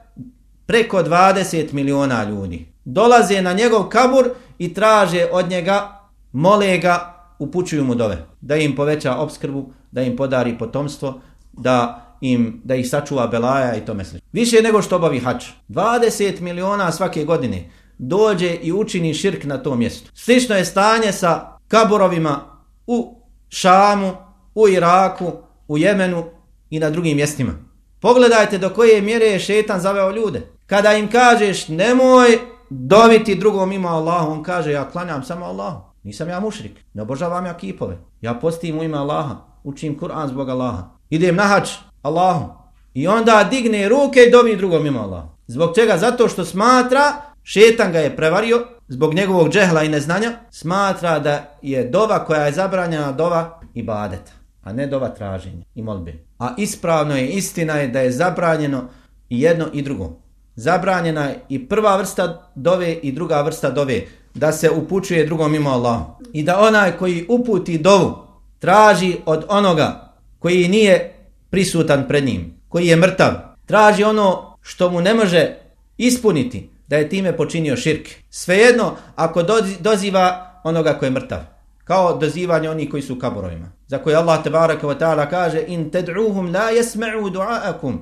preko 20 miliona ljudi. Dolaze na njegov kabur i traže od njega, mole ga, upućuju mu dove. Da im poveća obskrbu, da im podari potomstvo, da im da ih sačuva belaja i tome slično. Više nego što obavi hač. 20 miliona svake godine dođe i učini širk na tom mjestu. Slično je stanje sa kaborovima u Šamu, u Iraku, u Jemenu i na drugim mjestima. Pogledajte do koje mjere je šetan zaveo ljude. Kada im kažeš nemoj doviti drugom ima Allah, on kaže ja klanjam samo Allahu. Nisam ja mušrik, ne obožavam ja kipove. Ja postim u ime Allaha, učim Kur'an zbog Allaha. Idem na hač Allahu. I onda digne ruke i dovi drugom ima Allaha. Zbog čega? Zato što smatra, šetan ga je prevario, zbog njegovog džehla i neznanja, smatra da je dova koja je zabranjena dova ibadeta, a ne dova traženja i molbe. A ispravno je, istina je da je zabranjeno i jedno i drugo. Zabranjena je i prva vrsta dove i druga vrsta dove, da se upućuje drugom mimo Allah. I da onaj koji uputi dovu traži od onoga koji nije prisutan pred njim, koji je mrtav, traži ono što mu ne može ispuniti, da je time počinio širk. Svejedno, ako doziva onoga koji je mrtav, kao dozivanje onih koji su u kaborovima, za koje Allah tebaraka wa ta'ala kaže in ted'uhum la yasma'u du'aakum.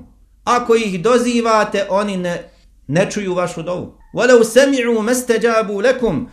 Ako ih dozivate, oni ne, ne čuju vašu dovu. Walau sami'u mastajabu لكم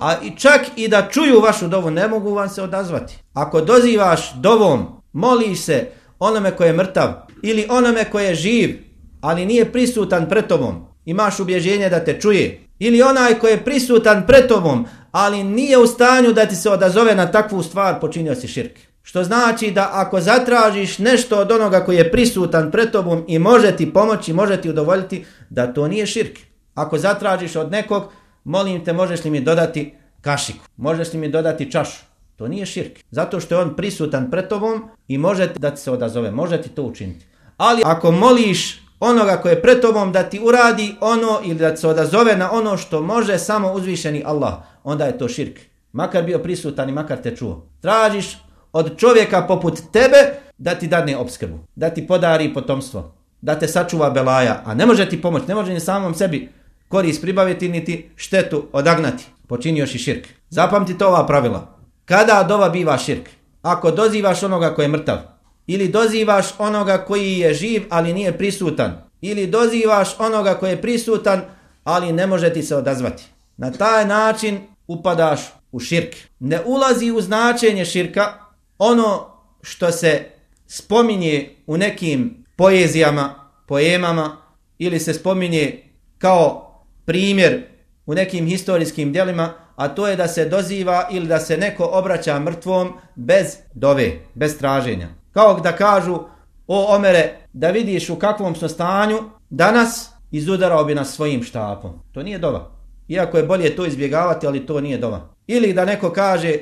A i čak i da čuju vašu dovu, ne mogu vam se odazvati. Ako dozivaš dovom, moliš se onome koje je mrtav ili onome koje je živ, ali nije prisutan pred tobom, imaš ubježenje da te čuje, ili onaj koji je prisutan pred tobom, ali nije u stanju da ti se odazove na takvu stvar, počinio si širk. Što znači da ako zatražiš nešto od onoga koji je prisutan pred tobom i može ti pomoći, može ti udovoljiti, da to nije širk. Ako zatražiš od nekog, molim te, možeš li mi dodati kašiku? Možeš li mi dodati čašu? To nije širk. Zato što je on prisutan pred tobom i može da ti se odazove, može ti to učiniti. Ali ako moliš onoga koje je pred tobom da ti uradi ono ili da se odazove na ono što može samo uzvišeni Allah, onda je to širk. Makar bio prisutan i makar te čuo. Tražiš od čovjeka poput tebe da ti dadne obskrbu, da ti podari potomstvo, da te sačuva belaja, a ne može ti pomoći, ne može ni samom sebi korist pribaviti niti štetu odagnati. Počinioš i širk. Zapamtite ova pravila. Kada dova biva širk? Ako dozivaš onoga koji je mrtav, ili dozivaš onoga koji je živ, ali nije prisutan, ili dozivaš onoga koji je prisutan, ali ne može ti se odazvati. Na taj način upadaš u širk. Ne ulazi u značenje širka ono što se spominje u nekim poezijama, poemama, ili se spominje kao primjer u nekim historijskim dijelima, a to je da se doziva ili da se neko obraća mrtvom bez dove, bez traženja. Kao da kažu, o Omere, da vidiš u kakvom smo stanju, danas izudarao bi nas svojim štapom. To nije dova. Iako je bolje to izbjegavati, ali to nije dova. Ili da neko kaže,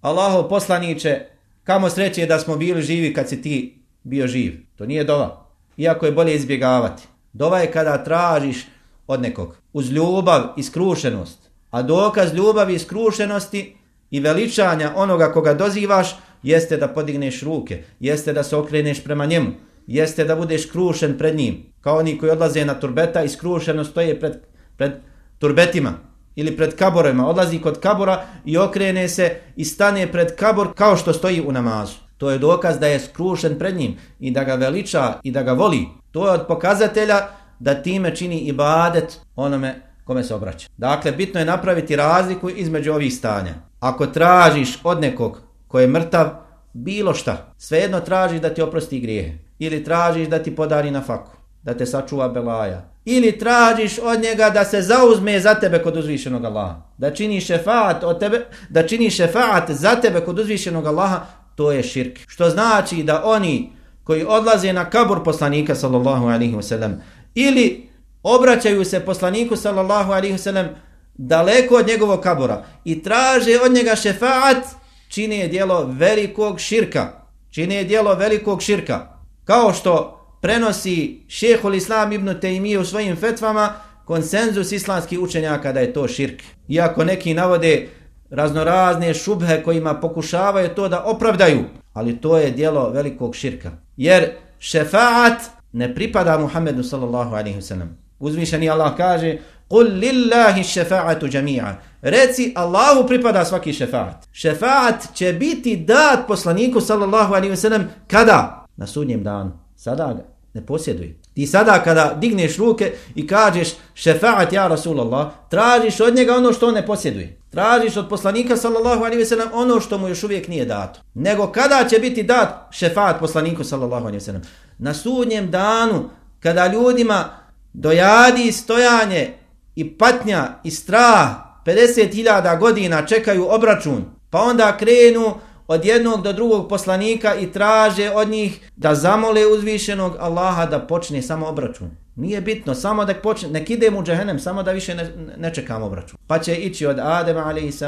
Allaho poslaniće, kamo sreće da smo bili živi kad si ti bio živ. To nije dova. Iako je bolje izbjegavati. Dova je kada tražiš od nekog. Uz ljubav i skrušenost. A dokaz ljubavi i skrušenosti i veličanja onoga koga dozivaš jeste da podigneš ruke, jeste da se okreneš prema njemu, jeste da budeš skrušen pred njim. Kao oni koji odlaze na turbeta i skrušeno stoje pred, pred turbetima ili pred kaborima. Odlazi kod kabora i okrene se i stane pred kabor kao što stoji u namazu. To je dokaz da je skrušen pred njim i da ga veliča i da ga voli. To je od pokazatelja da time čini ibadet onome kome se obraća. Dakle, bitno je napraviti razliku između ovih stanja. Ako tražiš od nekog ko je mrtav, bilo šta, svejedno tražiš da ti oprosti grijehe. Ili tražiš da ti podari na faku, da te sačuva belaja. Ili tražiš od njega da se zauzme za tebe kod uzvišenog Allaha. Da čini šefaat od tebe, da čini šefaat za tebe kod uzvišenog Allaha, to je širk. Što znači da oni koji odlaze na kabur poslanika sallallahu alaihi wa sallam, ili obraćaju se poslaniku sallallahu alaihi wasallam daleko od njegovog kabura i traže od njega šefaat, čini je dijelo velikog širka. Čini je dijelo velikog širka. Kao što prenosi šehol islam ibn Taymiye u svojim fetvama, konsenzus islamskih učenjaka da je to širk. Iako neki navode raznorazne šubhe kojima pokušavaju to da opravdaju, ali to je dijelo velikog širka. Jer šefaat ne pripada Muhammedu sallallahu alaihi wasallam. Uzvišeni Allah kaže Qul lillahi šefaatu džami'a. Reci Allahu pripada svaki šefaat. Šefaat će biti dat poslaniku sallallahu alaihi wasallam kada? Na sudnjem danu. Sada ga ne posjeduje. Ti sada kada digneš ruke i kažeš šefaat ja Rasulallah, tražiš od njega ono što on ne posjeduje. Tražiš od poslanika sallallahu alaihi ve sellem ono što mu još uvijek nije dato. Nego kada će biti dat šefaat poslaniku sallallahu alaihi ve sellem? Na sudnjem danu kada ljudima dojadi stojanje i patnja i strah 50.000 godina čekaju obračun, pa onda krenu od jednog do drugog poslanika i traže od njih da zamole uzvišenog Allaha da počne samo obračun. Nije bitno, samo da počne, nek idemo u džehennem, samo da više ne, ne čekamo obračun. Pa će ići od Adema a.s.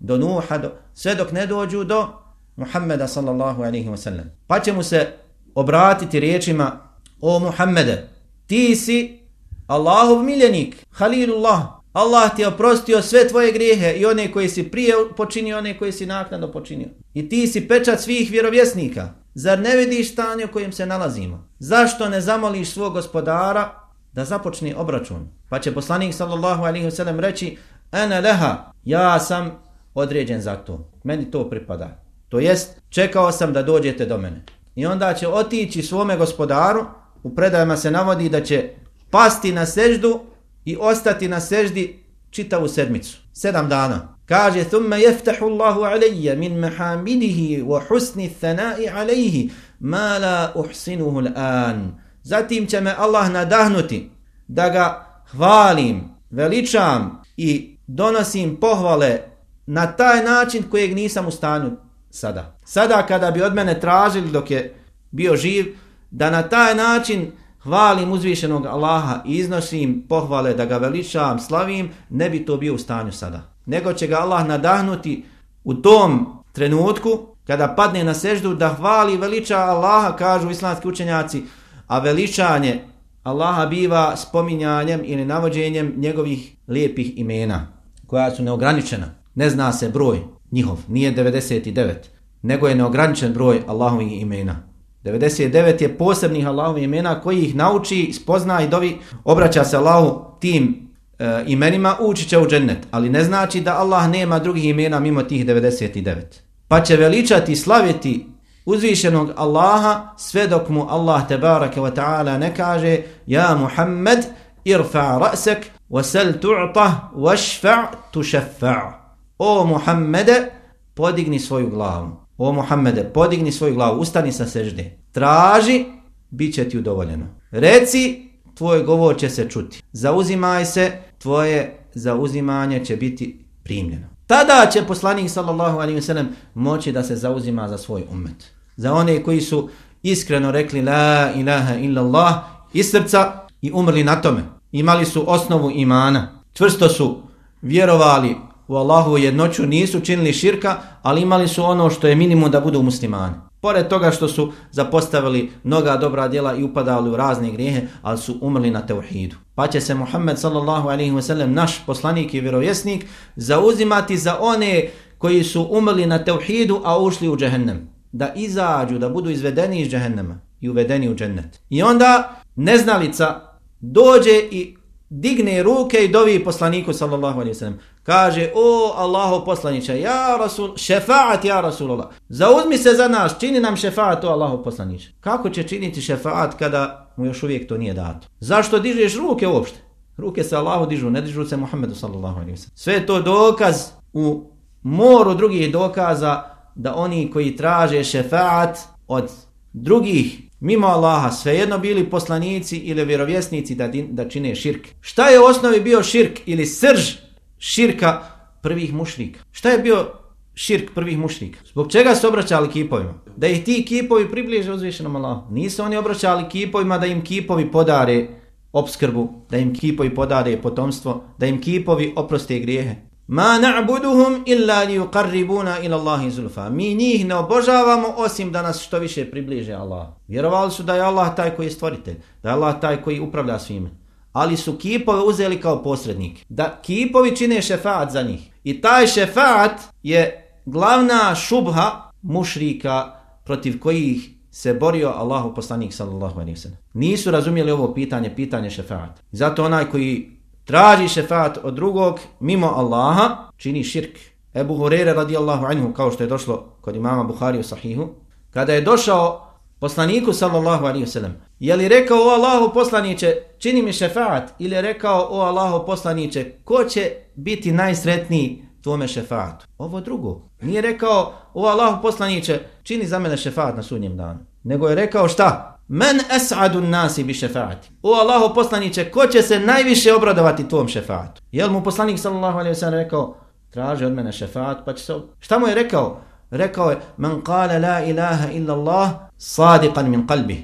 do Nuha, do, sve dok ne dođu do Muhammeda sallallahu alaihi wa sallam. Pa će mu se obratiti riječima, o Muhammede, ti si Allahov miljenik, Halilullah, Allah ti je oprostio sve tvoje grijehe i one koje si prije počinio, one koje si naknadno počinio. I ti si pečat svih vjerovjesnika. Zar ne vidiš stanje u kojem se nalazimo? Zašto ne zamoliš svog gospodara da započne obračun? Pa će poslanik sallallahu alaihi wasallam reći Ene leha, ja sam određen za to. Meni to pripada. To jest, čekao sam da dođete do mene. I onda će otići svome gospodaru, u predajama se navodi da će pasti na seždu i ostati na seždi čitavu sedmicu. Sedam dana. Kaže, thumma jeftahu Allahu alejje min mahamidihi wa husni thanai alejhi ma la uhsinuhu l'an. Zatim će me Allah nadahnuti da ga hvalim, veličam i donosim pohvale na taj način kojeg nisam u stanju sada. Sada kada bi od mene tražili dok je bio živ, da na taj način hvalim uzvišenog Allaha i iznosim pohvale da ga veličam, slavim, ne bi to bio u stanju sada. Nego će ga Allah nadahnuti u tom trenutku kada padne na seždu da hvali veliča Allaha, kažu islamski učenjaci, a veličanje Allaha biva spominjanjem ili navođenjem njegovih lijepih imena koja su neograničena. Ne zna se broj njihov, nije 99, nego je neograničen broj Allahovih imena. 99 je posebnih Allahovih imena koji ih nauči, spozna i dovi, obraća se Allahu tim e, imenima, ući će u džennet. Ali ne znači da Allah nema drugih imena mimo tih 99. Pa će veličati, slaviti uzvišenog Allaha sve dok mu Allah tebareke wa ta'ala ne kaže Ja Muhammed irfa ra'sek wasal tu'ta washfa' tushaffa' O Muhammede podigni svoju glavu O Muhammede, podigni svoju glavu, ustani sa sežde. Traži, bit će ti udovoljeno. Reci, tvoj govor će se čuti. Zauzimaj se, tvoje zauzimanje će biti primljeno. Tada će poslanik sallallahu alaihi wasallam moći da se zauzima za svoj umet. Za one koji su iskreno rekli la ilaha illallah iz srca i umrli na tome. Imali su osnovu imana. Čvrsto su vjerovali u Allahu jednoću, nisu činili širka, ali imali su ono što je minimum da budu muslimani. Pored toga što su zapostavili mnoga dobra djela i upadali u razne grijehe, ali su umrli na teuhidu. Pa će se Muhammed sallallahu alaihi wasallam, naš poslanik i vjerovjesnik, zauzimati za one koji su umrli na teuhidu, a ušli u džehennem. Da izađu, da budu izvedeni iz džehennema i uvedeni u džennet. I onda neznalica dođe i digne ruke i dovi poslaniku sallallahu alaihi wasallam. Kaže, o Allaho poslaniće, ja Rasul, šefaat ja Rasulullah. Zauzmi se za nas, čini nam šefaat o Allaho poslaniće. Kako će činiti šefaat kada mu još uvijek to nije dato? Zašto dižeš ruke uopšte? Ruke se Allahu dižu, ne dižu se Muhammedu sallallahu alaihi sallam. Sve to dokaz u moru drugih dokaza da oni koji traže šefaat od drugih mimo Allaha, svejedno bili poslanici ili vjerovjesnici da, da čine širk. Šta je u osnovi bio širk ili srž širka prvih mušnika. Šta je bio širk prvih mušnika? Zbog čega su obraćali kipovima? Da ih ti kipovi približe uzvišenom Allahu. Nisu oni obraćali kipovima da im kipovi podare obskrbu, da im kipovi podare potomstvo, da im kipovi oproste grijehe. Ma na'buduhum illa li yuqarribuna ila Allahi zulfa. Mi njih ne obožavamo osim da nas što više približe Allah. Vjerovali su da je Allah taj koji je stvoritelj, da je Allah taj koji upravlja svime ali su kipove uzeli kao posrednike. Da kipovi čine šefaat za njih. I taj šefaat je glavna šubha mušrika protiv kojih se borio Allahu poslanik sallallahu alejhi ve sellem. Nisu razumjeli ovo pitanje, pitanje šefaata. Zato onaj koji traži šefaat od drugog mimo Allaha čini širk. Ebu Hurere radijallahu anhu kao što je došlo kod imama Buhari u sahihu, kada je došao poslaniku sallallahu alaihi wasallam, je li rekao o Allahu poslaniće čini mi šefaat ili je rekao o Allahu poslaniće ko će biti najsretniji tvome šefaatu? Ovo drugo. Nije rekao o Allahu poslaniće čini za mene šefaat na sudnjem danu. Nego je rekao šta? Men es'adu nasi bi šefaati. O Allahu poslaniće ko će se najviše obradovati tvom šefaatu? Jel mu poslanik sallallahu alaihi wasallam rekao traži od mene šefaat pa će se... Šta mu je rekao? Rekao je men kale la ilaha illa Allah sadiqan min qalbi.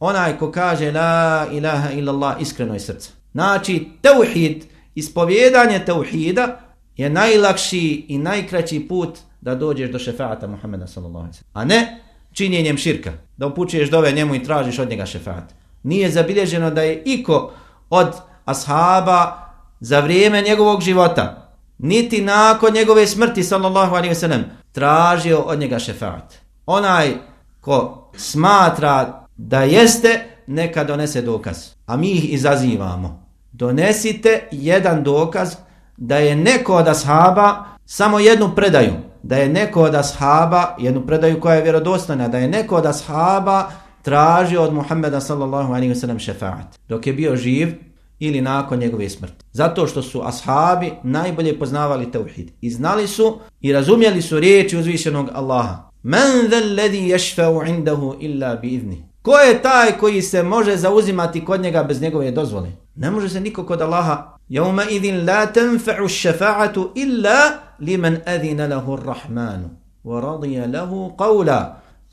Onaj ko kaže la ilaha illa Allah iskreno iz srca. Znači, teuhid, ispovjedanje teuhida je najlakši i najkraći put da dođeš do šefaata Muhammeda sallallahu alaihi A ne činjenjem širka. Da upućuješ dove njemu i tražiš od njega šefaat. Nije zabilježeno da je iko od ashaba za vrijeme njegovog života, niti nakon njegove smrti sallallahu alaihi wa sallam, tražio od njega šefaat. Onaj ko smatra da jeste, neka donese dokaz. A mi ih izazivamo. Donesite jedan dokaz da je neko od ashaba samo jednu predaju. Da je neko od ashaba, jednu predaju koja je vjerodostana, da je neko od ashaba tražio od Muhammeda sallallahu alaihi wa sallam šefaat. Dok je bio živ ili nakon njegove smrti. Zato što su ashabi najbolje poznavali tauhid. I znali su i razumjeli su riječi uzvišenog Allaha. Men dhal ladhi yashfa'u 'indahu illa bi idni. Ko je taj koji se može zauzimati kod njega bez njegove dozvole? Ne može se niko kod Allaha. Yawma idhin la tanfa'u ash-shafa'atu illa liman adhina lahu ar-rahman wa radiya lahu qawla.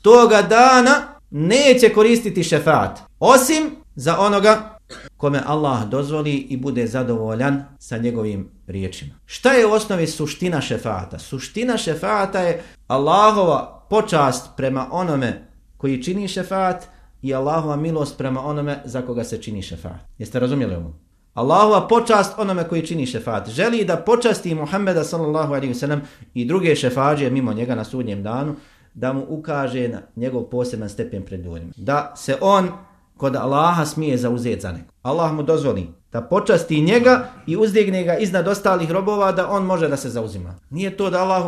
Toga dana neće koristiti šefaat osim za onoga kome Allah dozvoli i bude zadovoljan sa njegovim riječima. Šta je u osnovi suština šefata? Suština šefata je Allahova počast prema onome koji čini šefat i Allahova milost prema onome za koga se čini šefat. Jeste razumjeli ovo? Allahova počast onome koji čini šefat. Želi da počasti Muhammeda sallallahu alaihi wasallam i druge šefađe mimo njega na sudnjem danu da mu ukaže na njegov poseban stepen pred ljudima. Da se on kod Allaha smije zauzeti za neko. Allah mu dozvoli da počasti njega i uzdigne ga iznad ostalih robova da on može da se zauzima. Nije to da Allah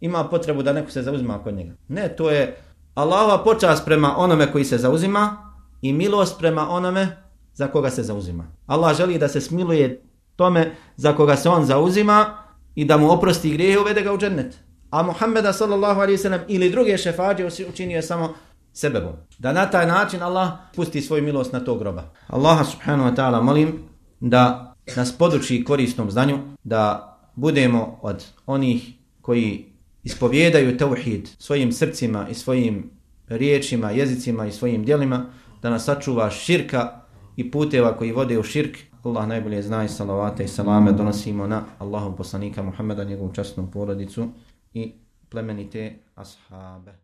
ima potrebu da neko se zauzima kod njega. Ne, to je Allahova počast prema onome koji se zauzima i milost prema onome za koga se zauzima. Allah želi da se smiluje tome za koga se on zauzima i da mu oprosti grijehe i uvede ga u džennet. A Muhammeda sallallahu alaihi sallam ili druge šefađe učinio samo sebebom. Da na taj način Allah pusti svoju milost na tog groba. Allaha subhanahu wa ta'ala molim da nas poduči korisnom znanju, da budemo od onih koji ispovjedaju tauhid svojim srcima i svojim riječima, jezicima i svojim dijelima, da nas sačuva širka i puteva koji vode u širk. Allah najbolje zna i salavate i salame donosimo na Allahom poslanika Muhammeda, njegovu častnu porodicu i plemenite ashabe.